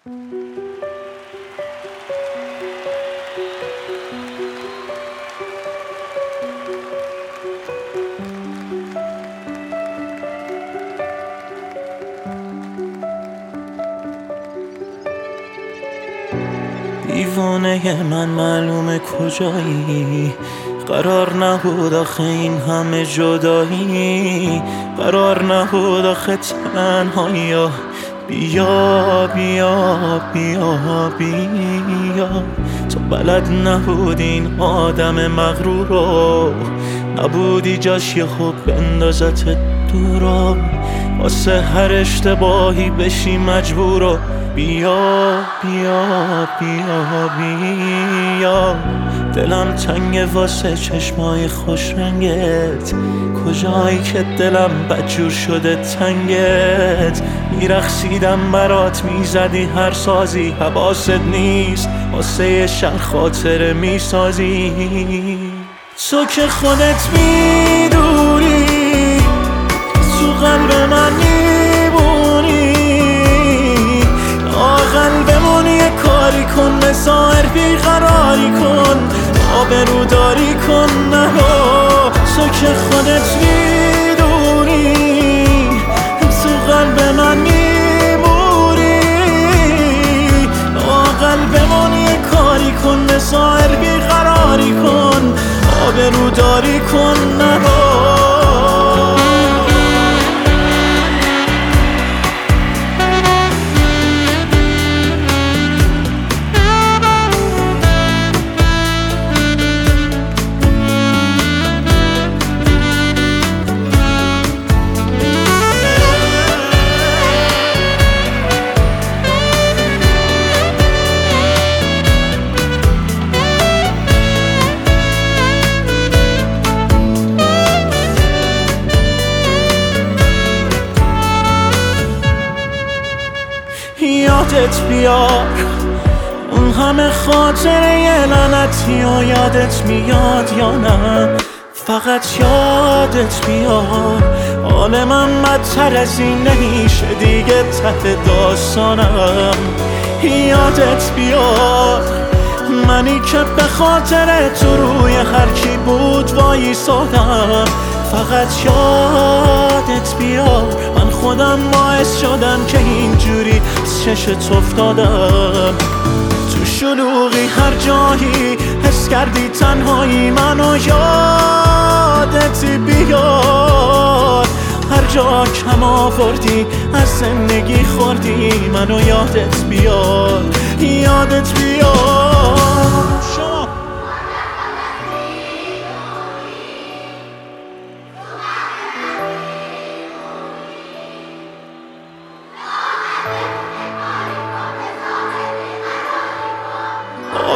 دیوانه من معلومه کجایی؟ قرار نبود آخه این همه جدایی. قرار نبود آخه تنهایی. بیا بیا بیا بیا. تو بلد نبود این آدم مغرور رو. نبودی جاش یه خوب بندازت دورا واسه هر اشتباهی بشی مجبور بیا بیا بیا بیا. دلم تنگ واسه چشمای خوش رنگت. کجایی که دلم بدجور شده تنگت؟ میرخسیدم برات می‌زدی هر سازی حواست نیست. واسه شهر خاطره می‌سازی. تو که خودت می‌دونی مسائر بیقراری کن. آبروداری کن نه تو که خودت می‌دونی. تو قلب من میموری قلبمون یه کاری کن مسائر بیقراری کن. آبروداری کن یادت بیار اون همه خاطره لعنتی و یادت میاد یا نه؟ فقط یادت بیار حال من بدتر از این نمیشه دیگه تحت داستانم. یادت بیار منی که به خاطر تو روی هرکی بود وایی سادم فقط یادت بیار خودم باعث شدم که اینجوری چشت افتادم. تو شلوغی هر جایی حس کردی تنهایی منو یادت بیار هر جا کم آوردی از زندگی خوردی منو یادت بیار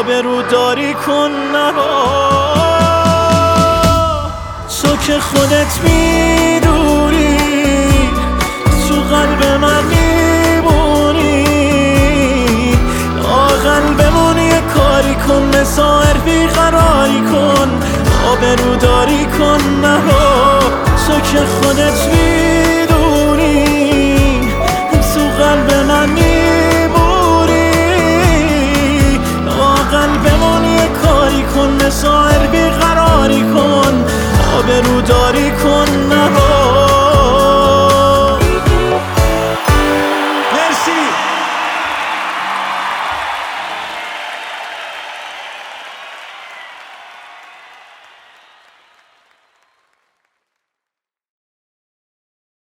آبرو داری کن نرا تو که خودت می‌دونی تو قلب من میمونی قلبمون یه کاری کن مسائر بیقراری کن. آبرو داری کن نرا تو که خودت می‌دونی.